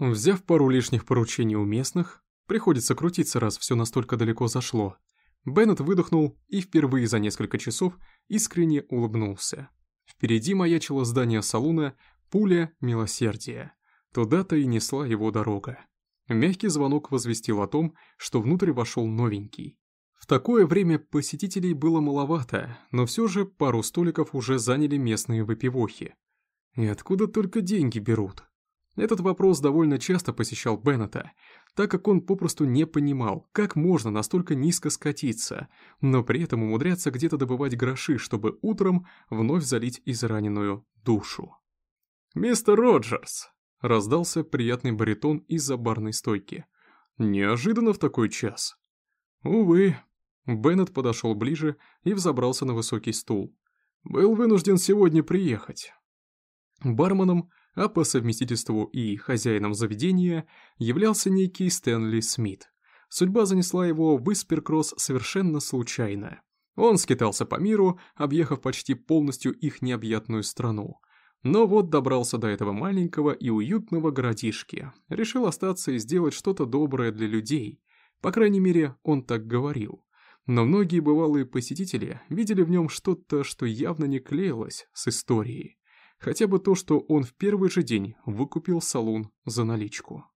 Взяв пару лишних поручений у местных, приходится крутиться, раз все настолько далеко зашло, Беннет выдохнул и впервые за несколько часов искренне улыбнулся. Впереди маячило здание салуна «Пуля милосердия». Туда-то и несла его дорога. Мягкий звонок возвестил о том, что внутрь вошел новенький. В такое время посетителей было маловато, но все же пару столиков уже заняли местные выпивохи. И откуда только деньги берут? Этот вопрос довольно часто посещал Беннета, так как он попросту не понимал, как можно настолько низко скатиться, но при этом умудряться где-то добывать гроши, чтобы утром вновь залить израненную душу. «Мистер Роджерс!» — раздался приятный баритон из-за барной стойки. «Неожиданно в такой час». «Увы». Беннет подошел ближе и взобрался на высокий стул. «Был вынужден сегодня приехать». Барменом а по совместительству и хозяином заведения являлся некий Стэнли Смит. Судьба занесла его в Исперкросс совершенно случайно. Он скитался по миру, объехав почти полностью их необъятную страну. Но вот добрался до этого маленького и уютного городишки, решил остаться и сделать что-то доброе для людей. По крайней мере, он так говорил. Но многие бывалые посетители видели в нем что-то, что явно не клеилось с историей. Хотя бы то, что он в первый же день выкупил салон за наличку.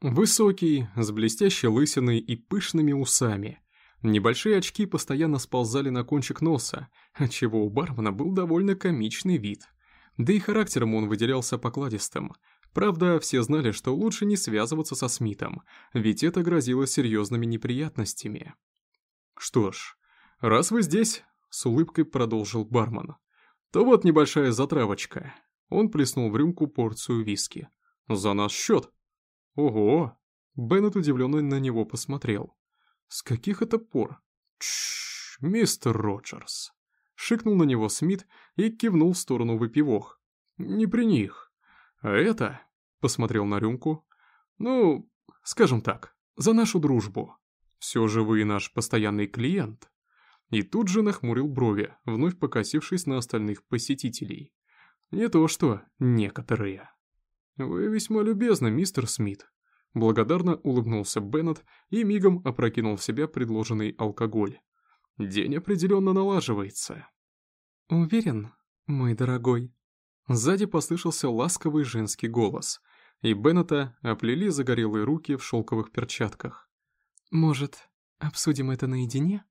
Высокий, с блестящей лысиной и пышными усами. Небольшие очки постоянно сползали на кончик носа, отчего у бармена был довольно комичный вид. Да и характером он выделялся покладистым. Правда, все знали, что лучше не связываться со Смитом, ведь это грозило серьезными неприятностями. «Что ж, раз вы здесь», — с улыбкой продолжил бармен, то вот небольшая затравочка. Он плеснул в рюмку порцию виски. За наш счет. Ого! Беннет удивленно на него посмотрел. С каких это пор? Чш, мистер Роджерс. Шикнул на него Смит и кивнул в сторону выпивох. Не при них. А это... Посмотрел на рюмку. Ну, скажем так, за нашу дружбу. Все же вы наш постоянный клиент и тут же нахмурил брови, вновь покосившись на остальных посетителей. Не то что некоторые. «Вы весьма любезны, мистер Смит», — благодарно улыбнулся Беннет и мигом опрокинул в себя предложенный алкоголь. «День определенно налаживается». «Уверен, мой дорогой?» Сзади послышался ласковый женский голос, и Беннета оплели загорелые руки в шелковых перчатках. «Может, обсудим это наедине?»